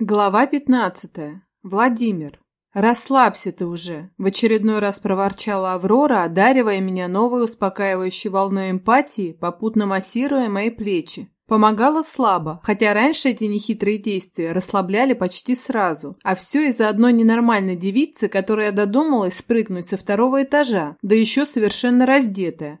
Глава 15. Владимир. «Расслабься ты уже!» – в очередной раз проворчала Аврора, одаривая меня новой успокаивающей волной эмпатии, попутно массируя мои плечи. Помогала слабо, хотя раньше эти нехитрые действия расслабляли почти сразу, а все из-за одной ненормальной девицы, которая додумалась спрыгнуть со второго этажа, да еще совершенно раздетая.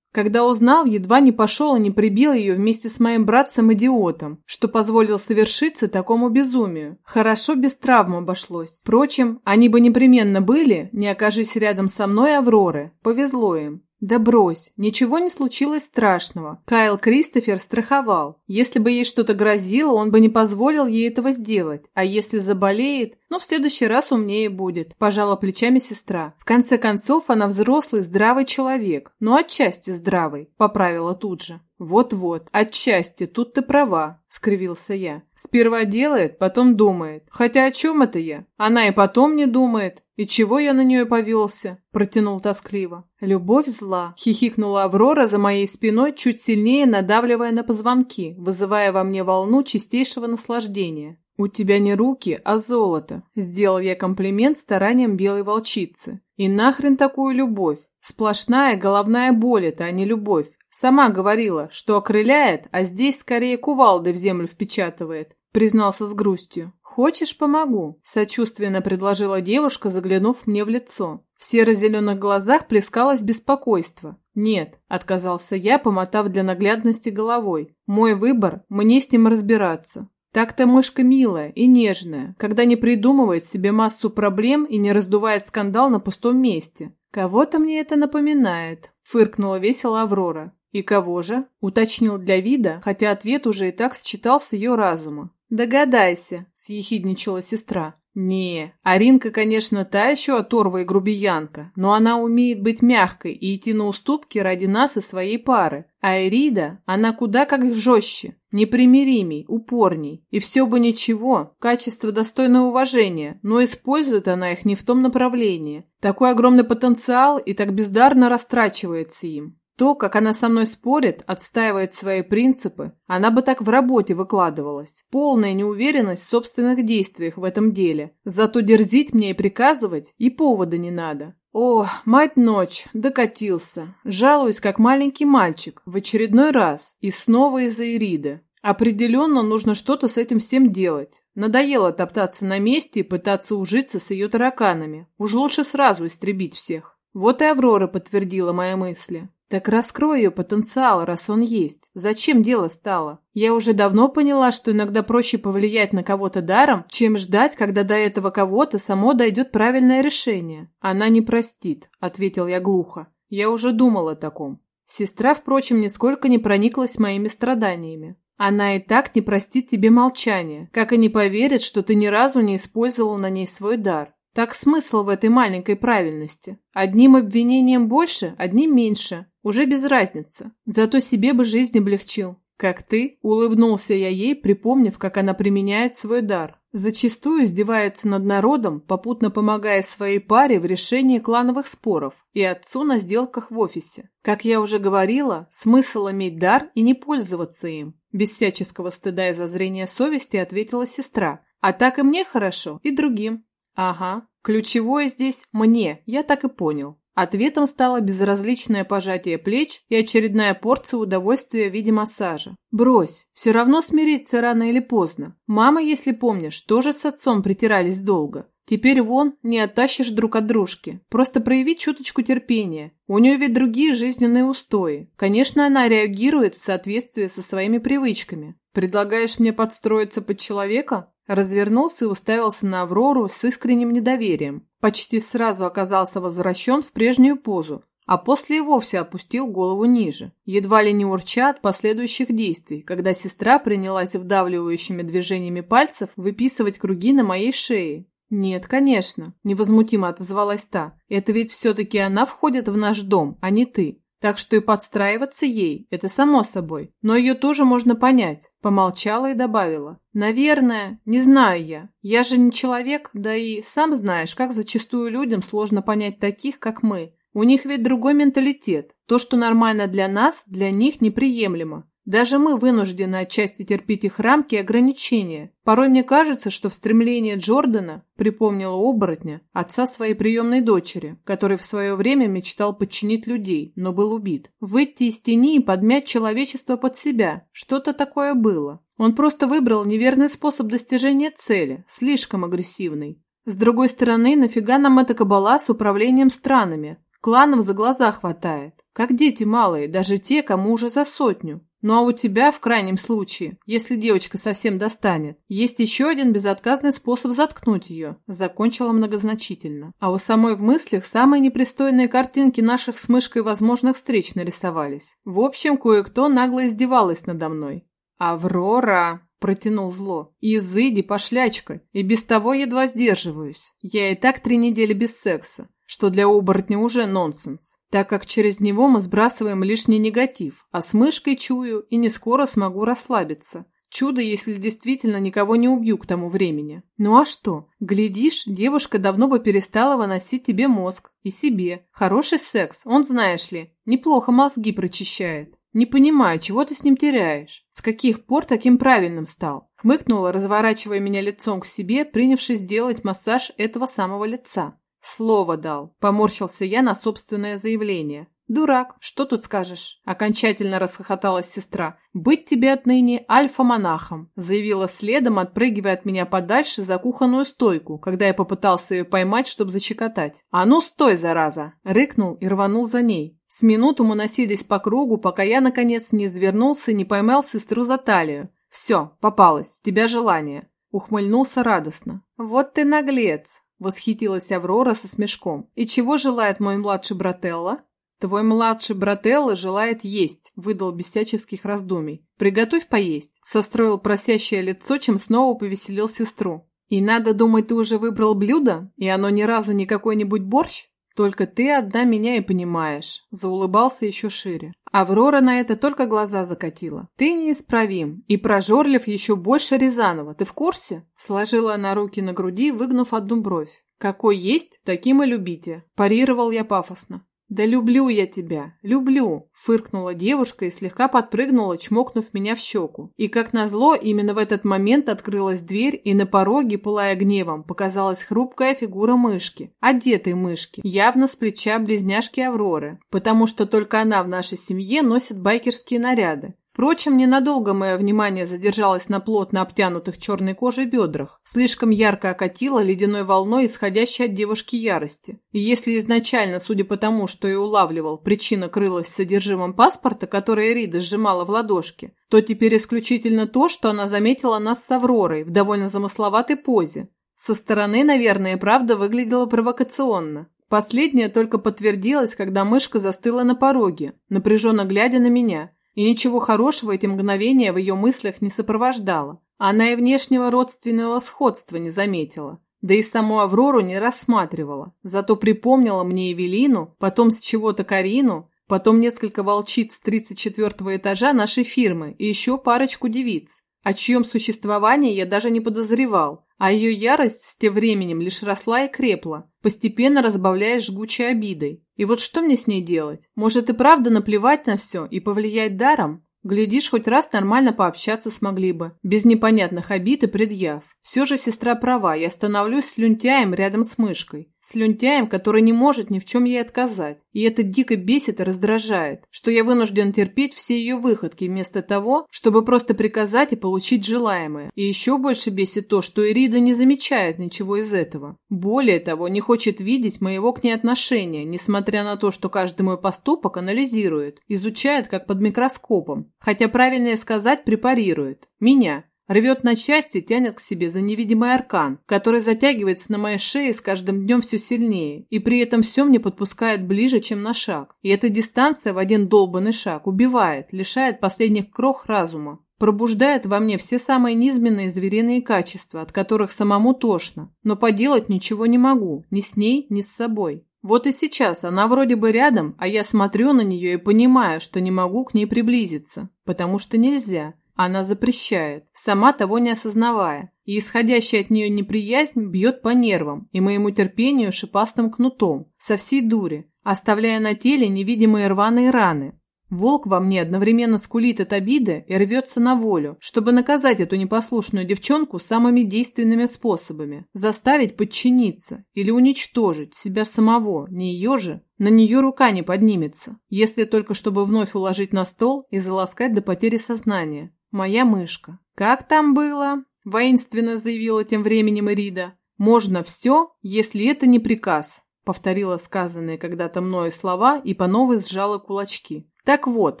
Когда узнал, едва не пошел и не прибил ее вместе с моим братцем-идиотом, что позволил совершиться такому безумию. Хорошо без травм обошлось. Впрочем, они бы непременно были, не окажись рядом со мной Авроры. Повезло им. «Да брось, ничего не случилось страшного. Кайл Кристофер страховал. Если бы ей что-то грозило, он бы не позволил ей этого сделать. А если заболеет, ну, в следующий раз умнее будет», – пожала плечами сестра. «В конце концов, она взрослый, здравый человек. Ну, отчасти здравый», – поправила тут же. «Вот-вот, отчасти, тут ты права», – скривился я. «Сперва делает, потом думает. Хотя о чем это я? Она и потом не думает. И чего я на нее повелся?» – протянул тоскливо. «Любовь зла», – хихикнула Аврора за моей спиной, чуть сильнее надавливая на позвонки, вызывая во мне волну чистейшего наслаждения. «У тебя не руки, а золото», – сделал я комплимент старанием белой волчицы. «И нахрен такую любовь? Сплошная головная боль это, а не любовь. Сама говорила, что окрыляет, а здесь скорее кувалды в землю впечатывает, признался с грустью. «Хочешь, помогу?» – сочувственно предложила девушка, заглянув мне в лицо. В серо-зеленых глазах плескалось беспокойство. «Нет», – отказался я, помотав для наглядности головой. «Мой выбор – мне с ним разбираться. Так-то мышка милая и нежная, когда не придумывает себе массу проблем и не раздувает скандал на пустом месте. Кого-то мне это напоминает», – фыркнула весело Аврора. «И кого же?» – уточнил для вида, хотя ответ уже и так считал с ее разума. «Догадайся», – съехидничала сестра. «Не, Аринка, конечно, та еще оторва и грубиянка, но она умеет быть мягкой и идти на уступки ради нас и своей пары. А Эрида, она куда как жестче, непримиримей, упорней. И все бы ничего, качество достойное уважения, но использует она их не в том направлении. Такой огромный потенциал и так бездарно растрачивается им. То, как она со мной спорит, отстаивает свои принципы, она бы так в работе выкладывалась. Полная неуверенность в собственных действиях в этом деле. Зато дерзить мне и приказывать и повода не надо. О, мать ночь, докатился. Жалуюсь, как маленький мальчик, в очередной раз, и снова из-за Ириды. Определенно нужно что-то с этим всем делать. Надоело топтаться на месте и пытаться ужиться с ее тараканами. Уж лучше сразу истребить всех. Вот и Аврора подтвердила мои мысли. Так раскрой ее потенциал, раз он есть. Зачем дело стало? Я уже давно поняла, что иногда проще повлиять на кого-то даром, чем ждать, когда до этого кого-то само дойдет правильное решение. Она не простит, ответил я глухо. Я уже думал о таком. Сестра, впрочем, нисколько не прониклась моими страданиями. Она и так не простит тебе молчание, как и не поверит, что ты ни разу не использовал на ней свой дар. Так смысл в этой маленькой правильности. Одним обвинением больше, одним меньше. Уже без разницы. Зато себе бы жизнь облегчил. Как ты, улыбнулся я ей, припомнив, как она применяет свой дар. Зачастую издевается над народом, попутно помогая своей паре в решении клановых споров и отцу на сделках в офисе. Как я уже говорила, смысл иметь дар и не пользоваться им. Без всяческого стыда и зазрения совести ответила сестра. А так и мне хорошо, и другим. Ага, ключевое здесь «мне», я так и понял. Ответом стало безразличное пожатие плеч и очередная порция удовольствия в виде массажа. «Брось, все равно смириться рано или поздно. Мама, если помнишь, тоже с отцом притирались долго. Теперь вон, не оттащишь друг от дружки. Просто прояви чуточку терпения. У нее ведь другие жизненные устои. Конечно, она реагирует в соответствии со своими привычками. Предлагаешь мне подстроиться под человека? Развернулся и уставился на Аврору с искренним недоверием. Почти сразу оказался возвращен в прежнюю позу, а после и вовсе опустил голову ниже, едва ли не урча от последующих действий, когда сестра принялась вдавливающими движениями пальцев выписывать круги на моей шее. «Нет, конечно», – невозмутимо отозвалась та. «Это ведь все-таки она входит в наш дом, а не ты. Так что и подстраиваться ей – это само собой. Но ее тоже можно понять. Помолчала и добавила. Наверное, не знаю я. Я же не человек, да и сам знаешь, как зачастую людям сложно понять таких, как мы. У них ведь другой менталитет. То, что нормально для нас, для них неприемлемо. Даже мы вынуждены отчасти терпеть их рамки и ограничения. Порой мне кажется, что в стремлении Джордана припомнила оборотня, отца своей приемной дочери, который в свое время мечтал подчинить людей, но был убит. Выйти из тени и подмять человечество под себя. Что-то такое было. Он просто выбрал неверный способ достижения цели, слишком агрессивный. С другой стороны, нафига нам эта кабала с управлением странами? Кланов за глаза хватает. Как дети малые, даже те, кому уже за сотню. Ну а у тебя, в крайнем случае, если девочка совсем достанет, есть еще один безотказный способ заткнуть ее, закончила многозначительно. А у самой в мыслях самые непристойные картинки наших с мышкой возможных встреч нарисовались. В общем, кое-кто нагло издевалась надо мной. «Аврора!» – протянул зло. «Изыди, пошлячка! И без того едва сдерживаюсь. Я и так три недели без секса что для оборотня уже нонсенс, так как через него мы сбрасываем лишний негатив, а с мышкой чую и не скоро смогу расслабиться. Чудо, если действительно никого не убью к тому времени. Ну а что? Глядишь, девушка давно бы перестала выносить тебе мозг. И себе. Хороший секс, он, знаешь ли, неплохо мозги прочищает. Не понимаю, чего ты с ним теряешь? С каких пор таким правильным стал? Хмыкнула, разворачивая меня лицом к себе, принявшись делать массаж этого самого лица. Слово дал. Поморщился я на собственное заявление. «Дурак, что тут скажешь?» Окончательно расхохоталась сестра. «Быть тебе отныне альфа-монахом», заявила следом, отпрыгивая от меня подальше за кухонную стойку, когда я попытался ее поймать, чтобы зачекотать. «А ну стой, зараза!» Рыкнул и рванул за ней. С минуту мы носились по кругу, пока я, наконец, не извернулся и не поймал сестру за талию. «Все, попалось, с тебя желание!» Ухмыльнулся радостно. «Вот ты наглец!» Восхитилась Аврора со смешком. «И чего желает мой младший брателло?» «Твой младший брателло желает есть», – выдал без всяческих раздумий. «Приготовь поесть», – состроил просящее лицо, чем снова повеселил сестру. «И надо думать, ты уже выбрал блюдо? И оно ни разу не какой-нибудь борщ?» «Только ты одна меня и понимаешь», – заулыбался еще шире. Аврора на это только глаза закатила. «Ты неисправим, и прожорлив еще больше Рязанова, ты в курсе?» Сложила она руки на груди, выгнув одну бровь. «Какой есть, таким и любите», – парировал я пафосно. «Да люблю я тебя, люблю!» – фыркнула девушка и слегка подпрыгнула, чмокнув меня в щеку. И, как назло, именно в этот момент открылась дверь, и на пороге, пылая гневом, показалась хрупкая фигура мышки, одетой мышки, явно с плеча близняшки Авроры, потому что только она в нашей семье носит байкерские наряды. Впрочем, ненадолго мое внимание задержалось на плотно обтянутых черной кожей бедрах, слишком ярко окатило ледяной волной, исходящей от девушки ярости. И если изначально, судя по тому, что я улавливал, причина крылась в содержимом паспорта, который Рида сжимала в ладошке, то теперь исключительно то, что она заметила нас с Авророй в довольно замысловатой позе. Со стороны, наверное, правда выглядела провокационно. Последнее только подтвердилось, когда мышка застыла на пороге, напряженно глядя на меня – и ничего хорошего эти мгновения в ее мыслях не сопровождало. Она и внешнего родственного сходства не заметила. Да и саму Аврору не рассматривала. Зато припомнила мне Эвелину, потом с чего-то Карину, потом несколько волчиц с 34 этажа нашей фирмы и еще парочку девиц, о чьем существовании я даже не подозревал, а ее ярость с тем временем лишь росла и крепла, постепенно разбавляясь жгучей обидой. И вот что мне с ней делать? Может и правда наплевать на все и повлиять даром? Глядишь, хоть раз нормально пообщаться смогли бы, без непонятных обид и предъяв. Все же сестра права, я становлюсь слюнтяем рядом с мышкой. Слюнтяем, который не может ни в чем ей отказать. И это дико бесит и раздражает, что я вынужден терпеть все ее выходки вместо того, чтобы просто приказать и получить желаемое. И еще больше бесит то, что Ирида не замечает ничего из этого. Более того, не хочет видеть моего к ней отношения, несмотря на то, что каждый мой поступок анализирует, изучает как под микроскопом. Хотя правильнее сказать препарирует. Меня. Рвет на части, тянет к себе за невидимый аркан, который затягивается на моей шее с каждым днем все сильнее, и при этом все мне подпускает ближе, чем на шаг. И эта дистанция в один долбанный шаг убивает, лишает последних крох разума, пробуждает во мне все самые низменные звериные качества, от которых самому тошно, но поделать ничего не могу, ни с ней, ни с собой. Вот и сейчас она вроде бы рядом, а я смотрю на нее и понимаю, что не могу к ней приблизиться, потому что нельзя. Она запрещает, сама того не осознавая, и исходящая от нее неприязнь бьет по нервам и моему терпению шипастым кнутом, со всей дури, оставляя на теле невидимые рваные раны. Волк во мне одновременно скулит от обиды и рвется на волю, чтобы наказать эту непослушную девчонку самыми действенными способами, заставить подчиниться или уничтожить себя самого, не ее же. На нее рука не поднимется, если только чтобы вновь уложить на стол и заласкать до потери сознания. Моя мышка. «Как там было?» – воинственно заявила тем временем Ирида. «Можно все, если это не приказ», – повторила сказанные когда-то мною слова и по новой сжала кулачки. «Так вот,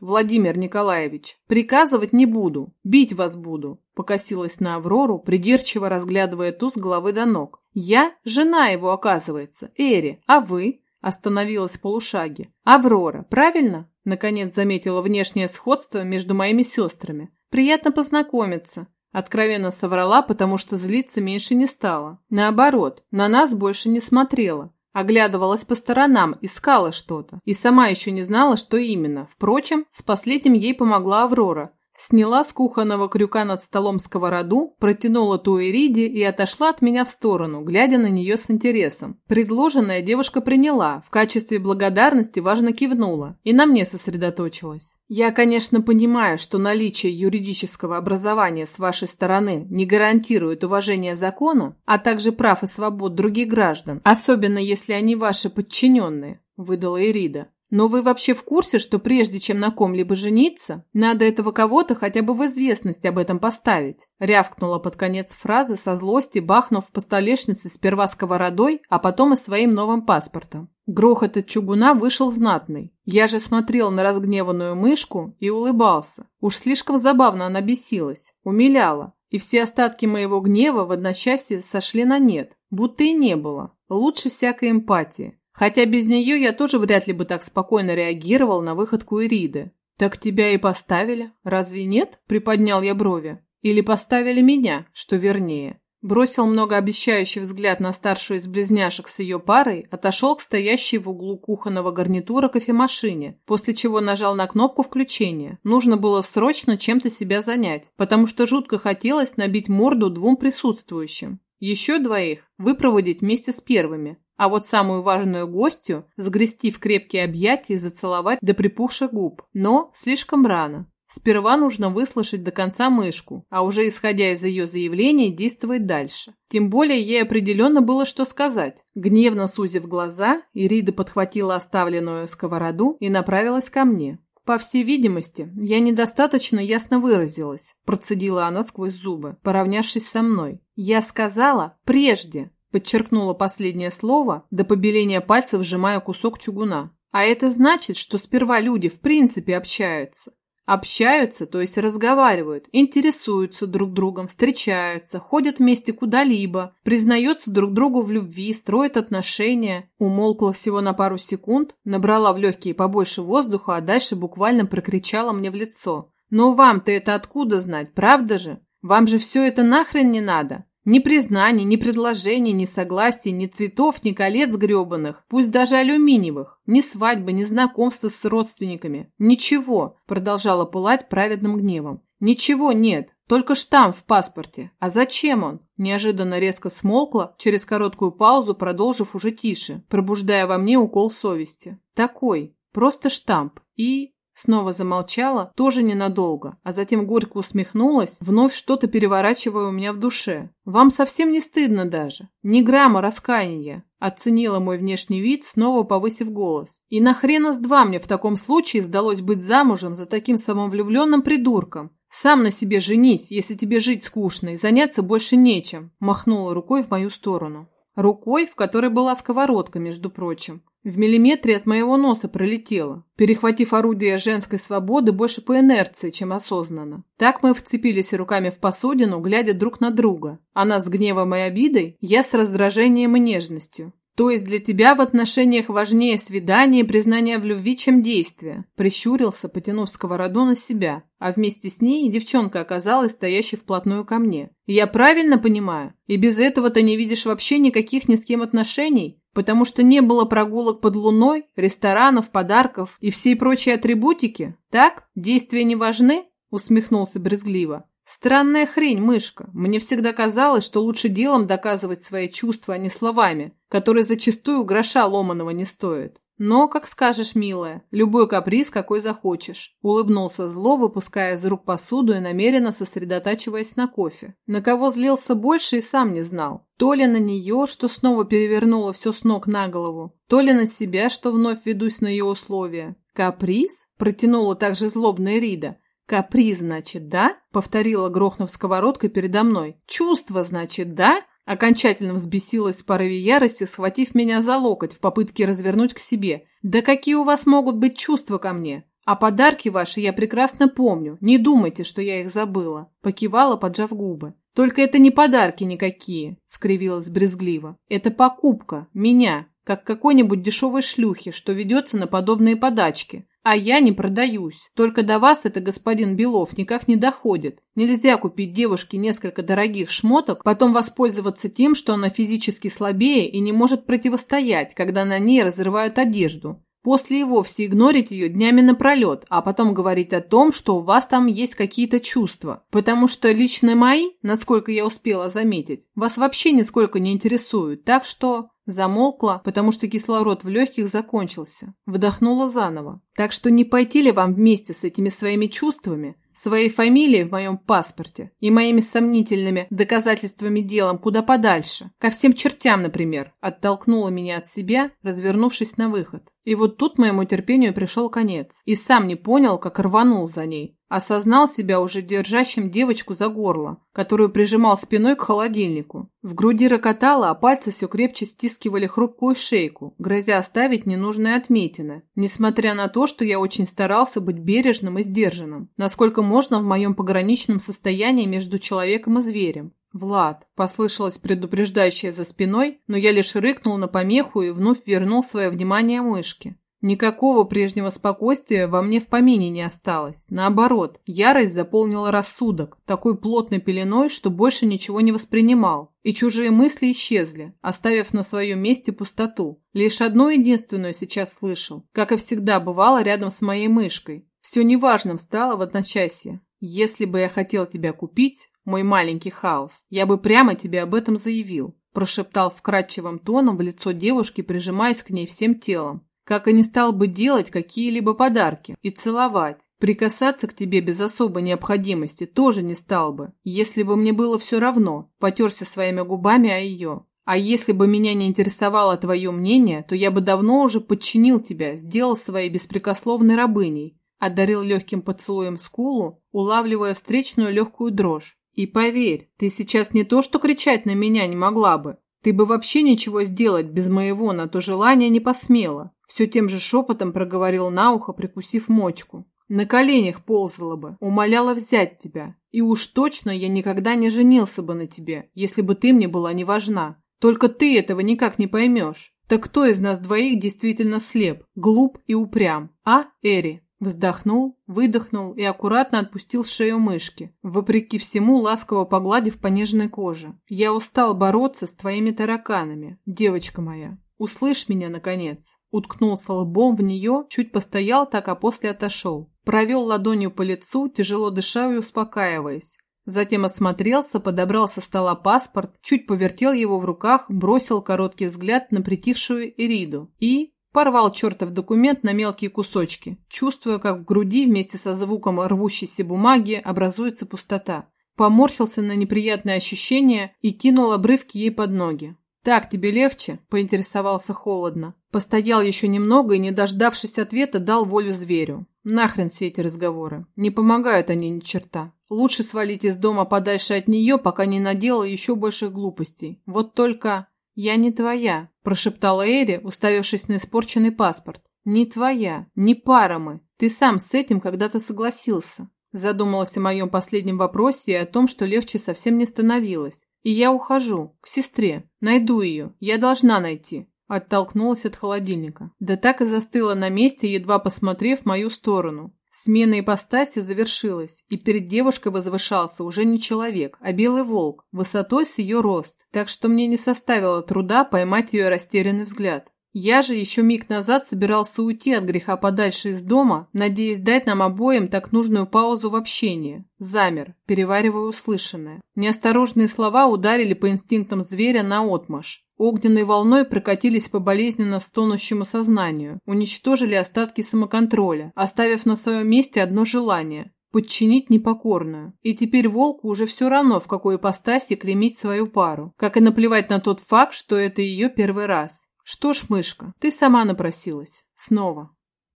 Владимир Николаевич, приказывать не буду, бить вас буду», – покосилась на Аврору, придирчиво разглядывая ту с головы до ног. «Я – жена его, оказывается, Эри, а вы?» – остановилась в полушаге. «Аврора, правильно?» – наконец заметила внешнее сходство между моими сестрами. «Приятно познакомиться», Откровенно соврала, потому что злиться меньше не стала. Наоборот, на нас больше не смотрела. Оглядывалась по сторонам, искала что-то. И сама еще не знала, что именно. Впрочем, с последним ей помогла Аврора. Сняла с кухонного крюка над столом сковороду, протянула ту Эриде и отошла от меня в сторону, глядя на нее с интересом. Предложенное девушка приняла, в качестве благодарности важно кивнула и на мне сосредоточилась. Я, конечно, понимаю, что наличие юридического образования с вашей стороны не гарантирует уважение закона, а также прав и свобод других граждан, особенно если они ваши подчиненные, выдала Эрида. Но вы вообще в курсе, что прежде чем на ком-либо жениться, надо этого кого-то хотя бы в известность об этом поставить?» Рявкнула под конец фразы со злости, бахнув по столешнице сперва сковородой, а потом и своим новым паспортом. Грохот от чугуна вышел знатный. Я же смотрел на разгневанную мышку и улыбался. Уж слишком забавно она бесилась, умиляла. И все остатки моего гнева в одночасье сошли на нет, будто и не было. Лучше всякой эмпатии. Хотя без нее я тоже вряд ли бы так спокойно реагировал на выходку Ириды. «Так тебя и поставили, разве нет?» – приподнял я брови. «Или поставили меня, что вернее?» Бросил многообещающий взгляд на старшую из близняшек с ее парой, отошел к стоящей в углу кухонного гарнитура кофемашине, после чего нажал на кнопку включения. Нужно было срочно чем-то себя занять, потому что жутко хотелось набить морду двум присутствующим. Еще двоих выпроводить вместе с первыми, а вот самую важную гостью сгрести в крепкие объятия и зацеловать до припухших губ. Но слишком рано. Сперва нужно выслушать до конца мышку, а уже исходя из ее заявления действовать дальше. Тем более ей определенно было что сказать. Гневно сузив глаза, Ирида подхватила оставленную сковороду и направилась ко мне. «По всей видимости, я недостаточно ясно выразилась», – процедила она сквозь зубы, поравнявшись со мной. «Я сказала прежде, Подчеркнула последнее слово, до побеления пальцев сжимая кусок чугуна. А это значит, что сперва люди в принципе общаются. Общаются, то есть разговаривают, интересуются друг другом, встречаются, ходят вместе куда-либо, признаются друг другу в любви, строят отношения. Умолкла всего на пару секунд, набрала в легкие побольше воздуха, а дальше буквально прокричала мне в лицо. «Но вам-то это откуда знать, правда же? Вам же все это нахрен не надо? Ни признаний, ни предложений, ни согласий, ни цветов, ни колец гребаных, пусть даже алюминиевых, ни свадьбы, ни знакомства с родственниками. Ничего, продолжала пылать праведным гневом. Ничего нет, только штамп в паспорте. А зачем он? Неожиданно резко смолкла, через короткую паузу продолжив уже тише, пробуждая во мне укол совести. Такой, просто штамп. И Снова замолчала, тоже ненадолго, а затем горько усмехнулась, вновь что-то переворачивая у меня в душе. «Вам совсем не стыдно даже. Ни грамма раскаяния», – оценила мой внешний вид, снова повысив голос. «И нахрена с два мне в таком случае сдалось быть замужем за таким самовлюбленным придурком? Сам на себе женись, если тебе жить скучно и заняться больше нечем», – махнула рукой в мою сторону. Рукой, в которой была сковородка, между прочим. В миллиметре от моего носа пролетело, перехватив орудие женской свободы больше по инерции, чем осознанно. Так мы вцепились руками в посудину, глядя друг на друга. Она с гневом и обидой, я с раздражением и нежностью. То есть для тебя в отношениях важнее свидание и признание в любви, чем действие? Прищурился, потянув сковороду на себя, а вместе с ней девчонка оказалась стоящей вплотную ко мне. Я правильно понимаю? И без этого ты не видишь вообще никаких ни с кем отношений? Потому что не было прогулок под луной, ресторанов, подарков и всей прочей атрибутики? Так? Действия не важны?» – усмехнулся брезгливо. «Странная хрень, мышка. Мне всегда казалось, что лучше делом доказывать свои чувства, а не словами, которые зачастую гроша ломаного не стоят. Но, как скажешь, милая, любой каприз, какой захочешь. Улыбнулся зло, выпуская из рук посуду и намеренно сосредотачиваясь на кофе. На кого злился больше и сам не знал. То ли на нее, что снова перевернула все с ног на голову, то ли на себя, что вновь ведусь на ее условия. «Каприз?» – протянула также злобная Рида. «Каприз, значит, да?» – повторила, грохнув сковородкой передо мной. «Чувство, значит, да?» Окончательно взбесилась в порыве ярости, схватив меня за локоть в попытке развернуть к себе. «Да какие у вас могут быть чувства ко мне? А подарки ваши я прекрасно помню. Не думайте, что я их забыла». Покивала, поджав губы. «Только это не подарки никакие», — скривилась брезгливо. «Это покупка. Меня. Как какой-нибудь дешевой шлюхи, что ведется на подобные подачки. А я не продаюсь. Только до вас это, господин Белов, никак не доходит. Нельзя купить девушке несколько дорогих шмоток, потом воспользоваться тем, что она физически слабее и не может противостоять, когда на ней разрывают одежду. После и вовсе игнорить ее днями напролет, а потом говорить о том, что у вас там есть какие-то чувства. Потому что лично мои, насколько я успела заметить, вас вообще нисколько не интересуют. Так что... Замолкла, потому что кислород в легких закончился. Вдохнула заново. Так что не пойти ли вам вместе с этими своими чувствами, своей фамилией в моем паспорте и моими сомнительными доказательствами делом куда подальше? Ко всем чертям, например. Оттолкнула меня от себя, развернувшись на выход. И вот тут моему терпению пришел конец. И сам не понял, как рванул за ней. Осознал себя уже держащим девочку за горло, которую прижимал спиной к холодильнику. В груди рокотало, а пальцы все крепче стискивали хрупкую шейку, грозя оставить ненужные отметины, несмотря на то, что я очень старался быть бережным и сдержанным, насколько можно в моем пограничном состоянии между человеком и зверем. «Влад!» – послышалось предупреждающее за спиной, но я лишь рыкнул на помеху и вновь вернул свое внимание мышке. Никакого прежнего спокойствия во мне в помине не осталось. Наоборот, ярость заполнила рассудок, такой плотной пеленой, что больше ничего не воспринимал. И чужие мысли исчезли, оставив на своем месте пустоту. Лишь одно единственное сейчас слышал, как и всегда бывало рядом с моей мышкой. Все неважным стало в одночасье. Если бы я хотел тебя купить, мой маленький хаос, я бы прямо тебе об этом заявил, прошептал вкрадчивым тоном в лицо девушки, прижимаясь к ней всем телом. Как и не стал бы делать какие-либо подарки и целовать. Прикасаться к тебе без особой необходимости тоже не стал бы, если бы мне было все равно, потерся своими губами о ее. А если бы меня не интересовало твое мнение, то я бы давно уже подчинил тебя, сделал своей беспрекословной рабыней, одарил легким поцелуем скулу, улавливая встречную легкую дрожь. И поверь, ты сейчас не то что кричать на меня не могла бы, ты бы вообще ничего сделать без моего на то желания не посмела. Все тем же шепотом проговорил на ухо, прикусив мочку. На коленях ползала бы, умоляла взять тебя. И уж точно я никогда не женился бы на тебе, если бы ты мне была не важна. Только ты этого никак не поймешь. Так кто из нас двоих действительно слеп, глуп и упрям? А, Эри? Вздохнул, выдохнул и аккуратно отпустил шею мышки, вопреки всему ласково погладив по нежной коже. «Я устал бороться с твоими тараканами, девочка моя. Услышь меня, наконец!» Уткнулся лбом в нее, чуть постоял так, а после отошел. Провел ладонью по лицу, тяжело дыша и успокаиваясь. Затем осмотрелся, подобрал со стола паспорт, чуть повертел его в руках, бросил короткий взгляд на притихшую Ириду и Порвал чертов документ на мелкие кусочки, чувствуя, как в груди вместе со звуком рвущейся бумаги образуется пустота. Поморщился на неприятное ощущение и кинул обрывки ей под ноги. «Так тебе легче?» – поинтересовался холодно. Постоял еще немного и, не дождавшись ответа, дал волю зверю. Нахрен все эти разговоры. Не помогают они ни черта. Лучше свалить из дома подальше от нее, пока не наделал еще больших глупостей. Вот только... «Я не твоя», – прошептала Эри, уставившись на испорченный паспорт. «Не твоя, не пара мы. Ты сам с этим когда-то согласился». Задумалась о моем последнем вопросе и о том, что легче совсем не становилось. «И я ухожу, к сестре. Найду ее. Я должна найти». Оттолкнулась от холодильника. Да так и застыла на месте, едва посмотрев в мою сторону. Смена ипостаси завершилась, и перед девушкой возвышался уже не человек, а белый волк, высотой с ее рост, так что мне не составило труда поймать ее растерянный взгляд. Я же еще миг назад собирался уйти от греха подальше из дома, надеясь дать нам обоим так нужную паузу в общении. Замер, переваривая услышанное. Неосторожные слова ударили по инстинктам зверя на отмаш. Огненной волной прокатились по болезненно стонущему сознанию, уничтожили остатки самоконтроля, оставив на своем месте одно желание – подчинить непокорную. И теперь волку уже все равно, в какой ипостаси клеймить свою пару, как и наплевать на тот факт, что это ее первый раз. Что ж, мышка, ты сама напросилась. Снова.